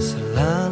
selalu